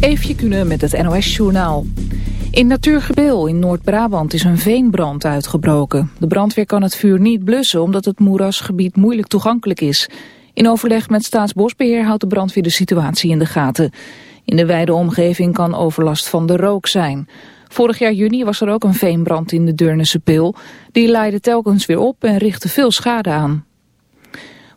Eefje Kunnen met het NOS-journaal. In Natuurgebeel in Noord-Brabant is een veenbrand uitgebroken. De brandweer kan het vuur niet blussen omdat het moerasgebied moeilijk toegankelijk is. In overleg met Staatsbosbeheer houdt de brandweer de situatie in de gaten. In de wijde omgeving kan overlast van de rook zijn. Vorig jaar juni was er ook een veenbrand in de Deurnense Pil. Die leidde telkens weer op en richtte veel schade aan.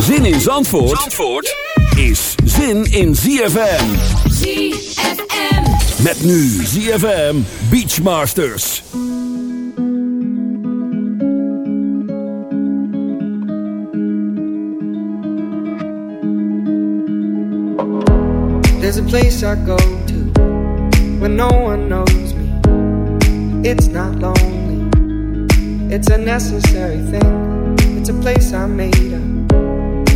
Zin in Zandvoort, Zandvoort is zin in ZFM. ZFM. Met nu ZFM Beachmasters. There's a place I go to when no one knows me. It's not lonely, it's a necessary thing. It's a place I made up.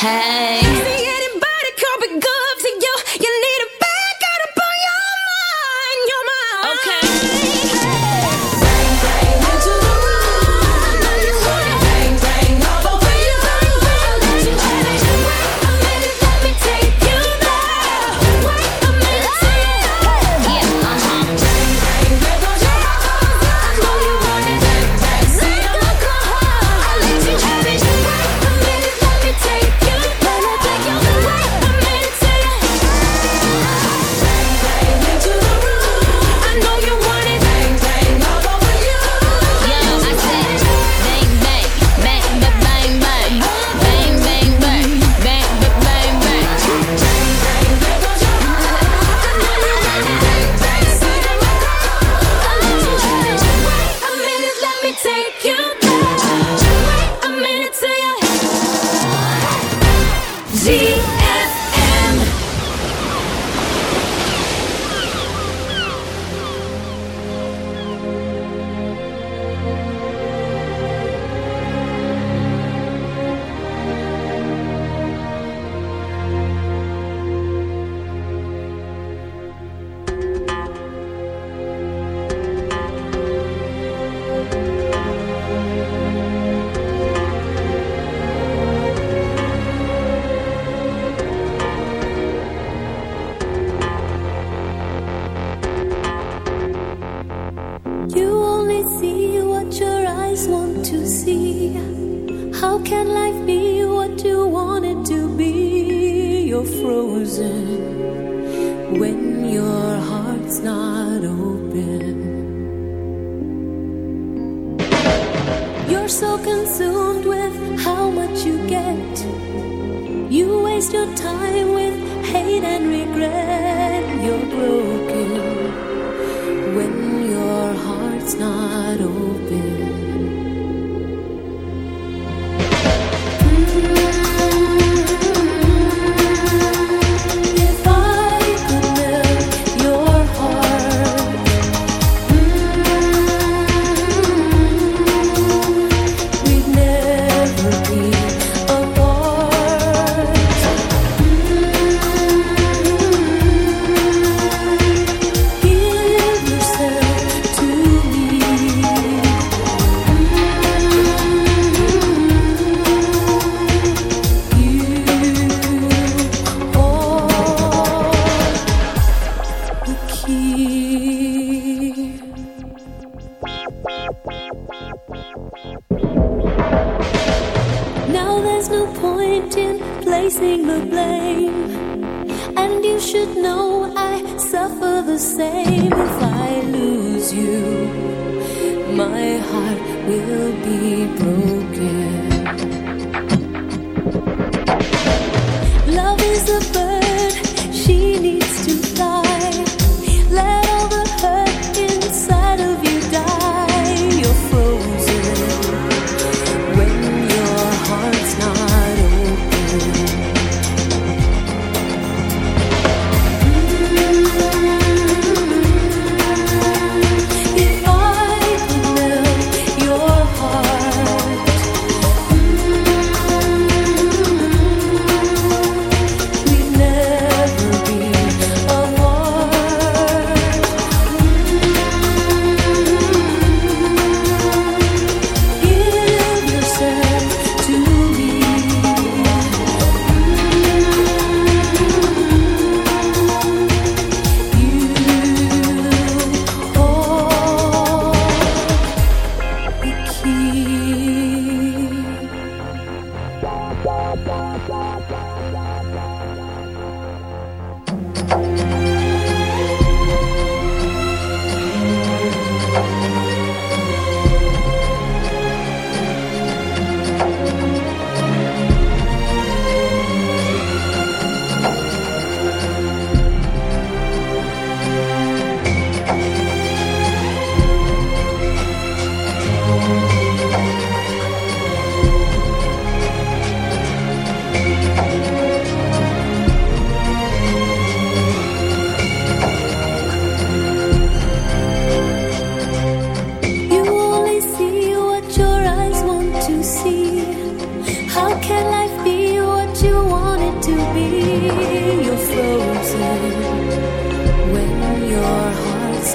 Hey.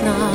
나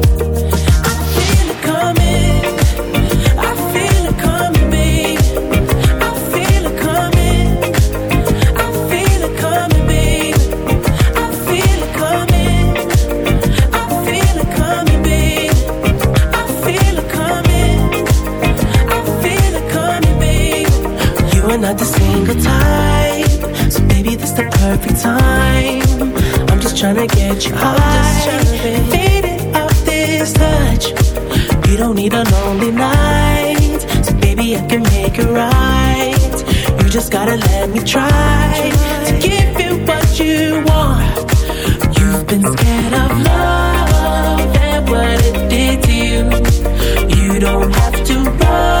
single time. So baby, this the perfect time. I'm just trying to get you high. Faded out this touch. You don't need a lonely night. So baby, I can make it right. You just gotta let me try to give you what you want. You've been scared of love and what it did to you. You don't have to run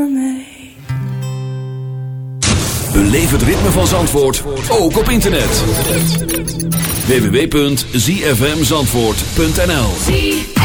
Voor mij. Het ritme van Zandvoort, ook op internet. www.zfmzandvoort.nl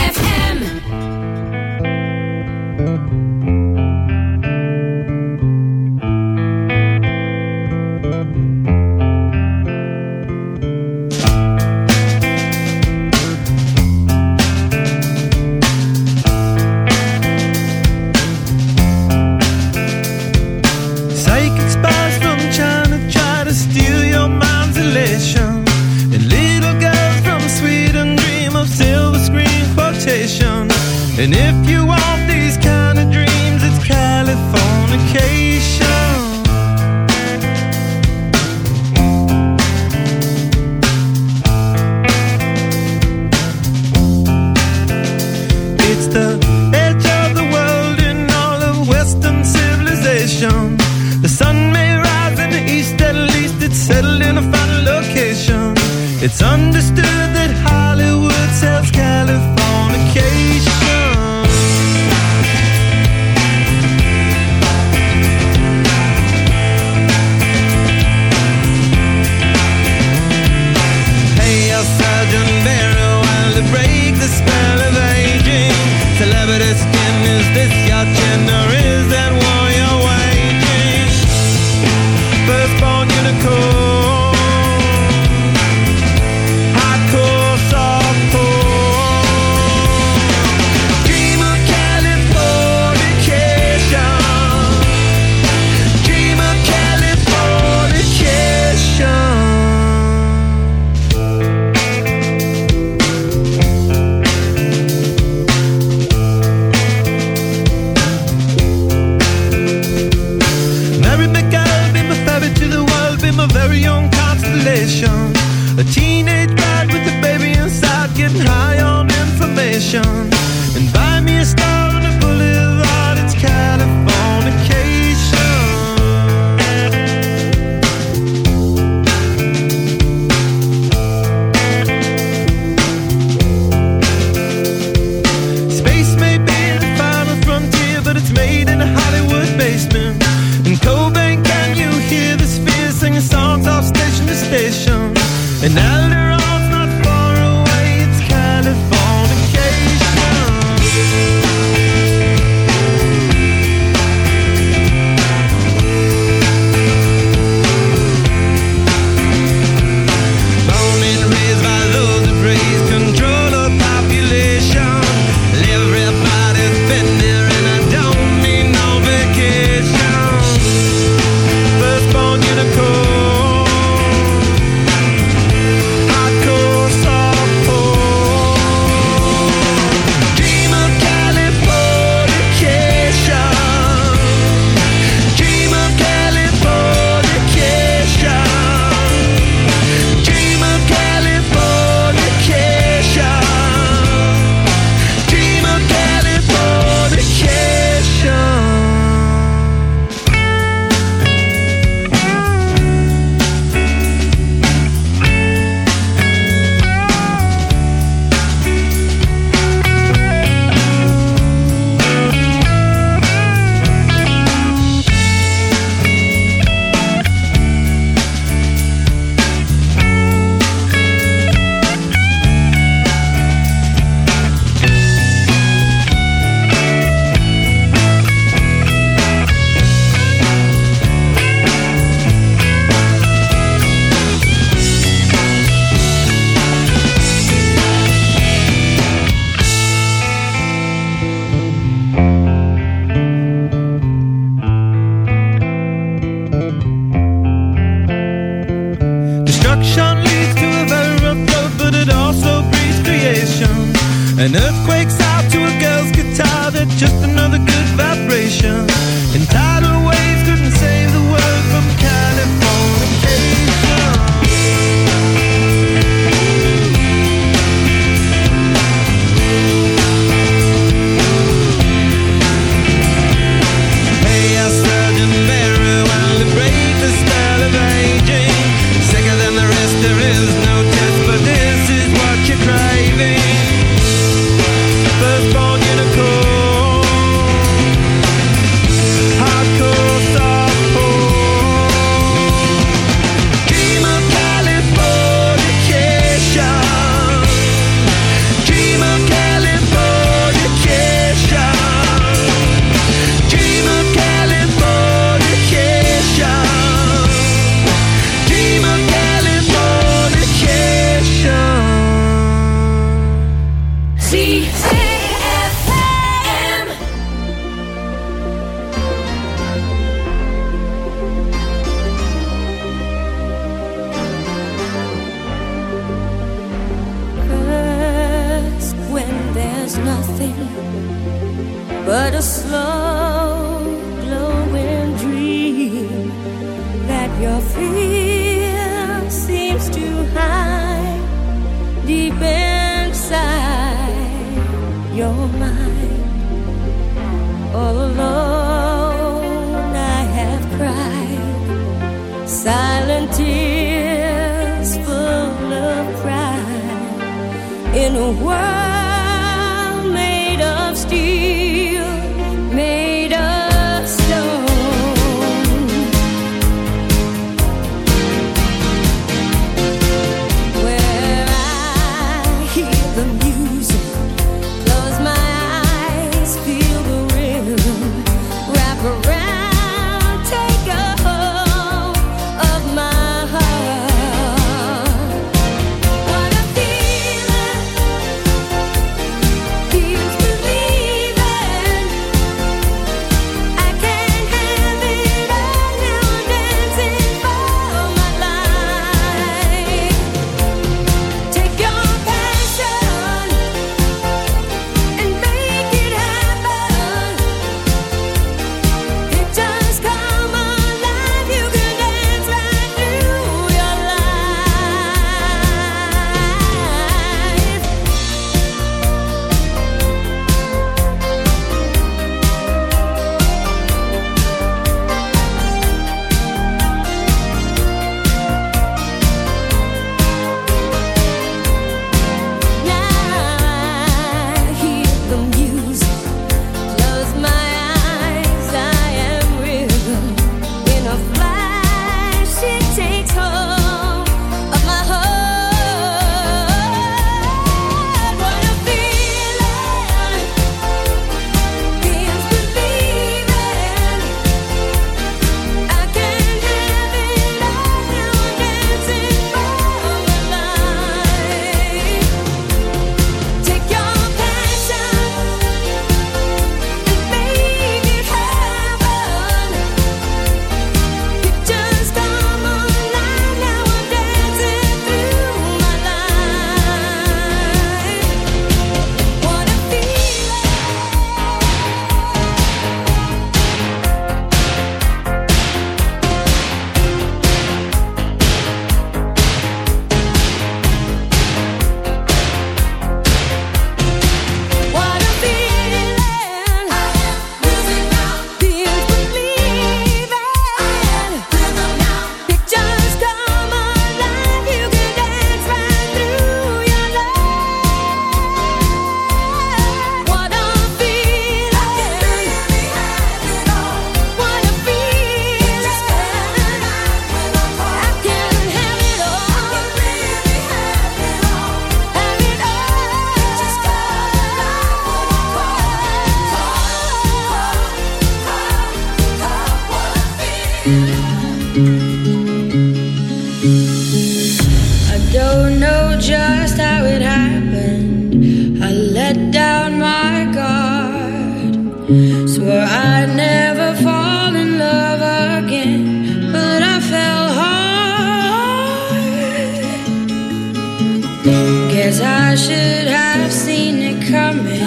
Should have seen it coming.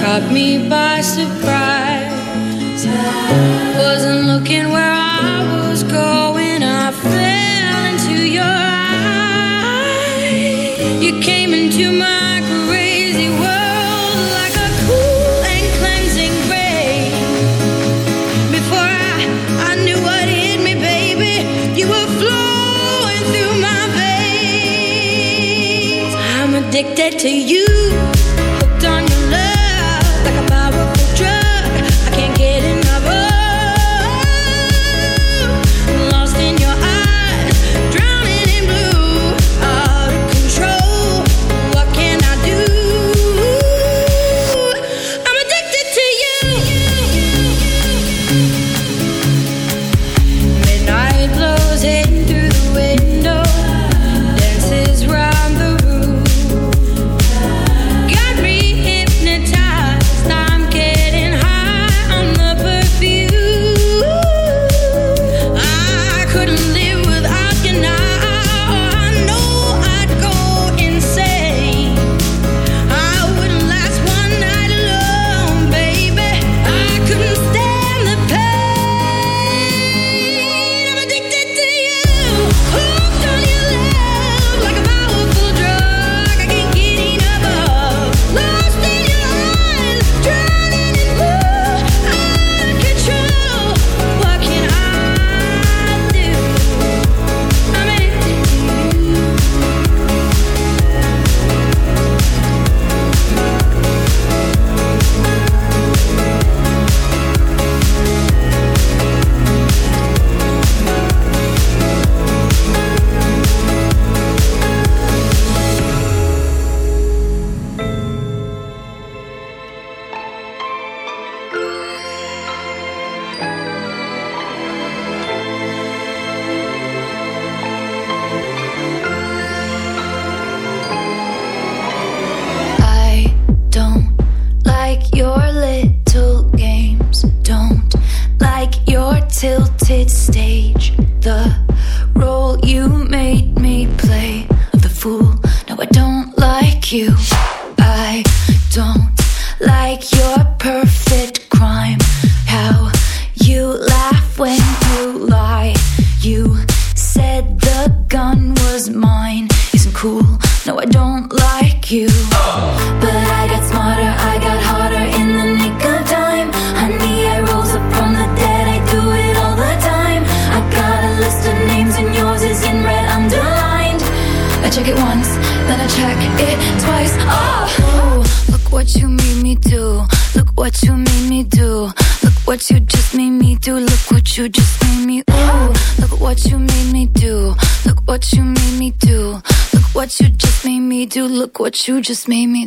Caught me by surprise. Wasn't looking where I was going. I fell into your eyes. You came into my addicted to you. you just made me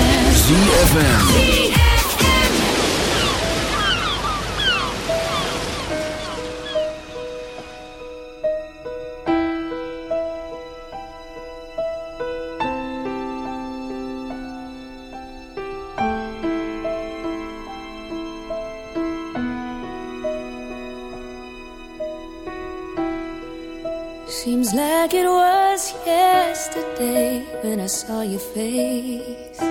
ZFM. Seems like it was yesterday when I saw your face.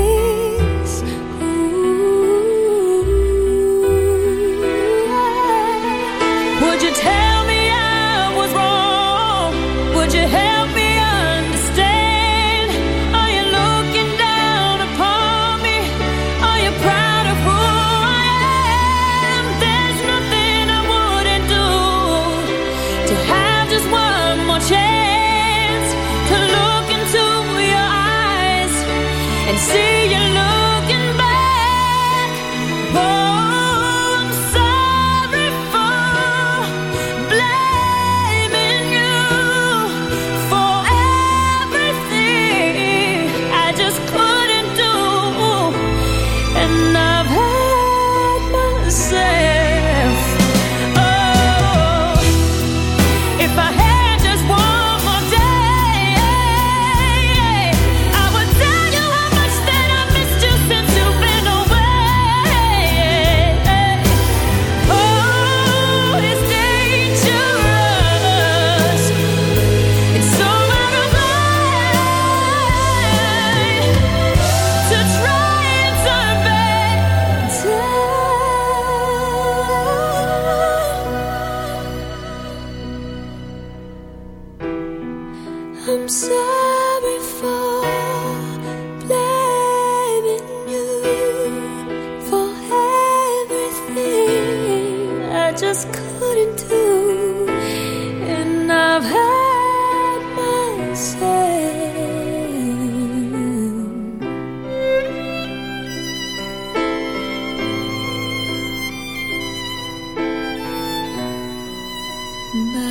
Bye.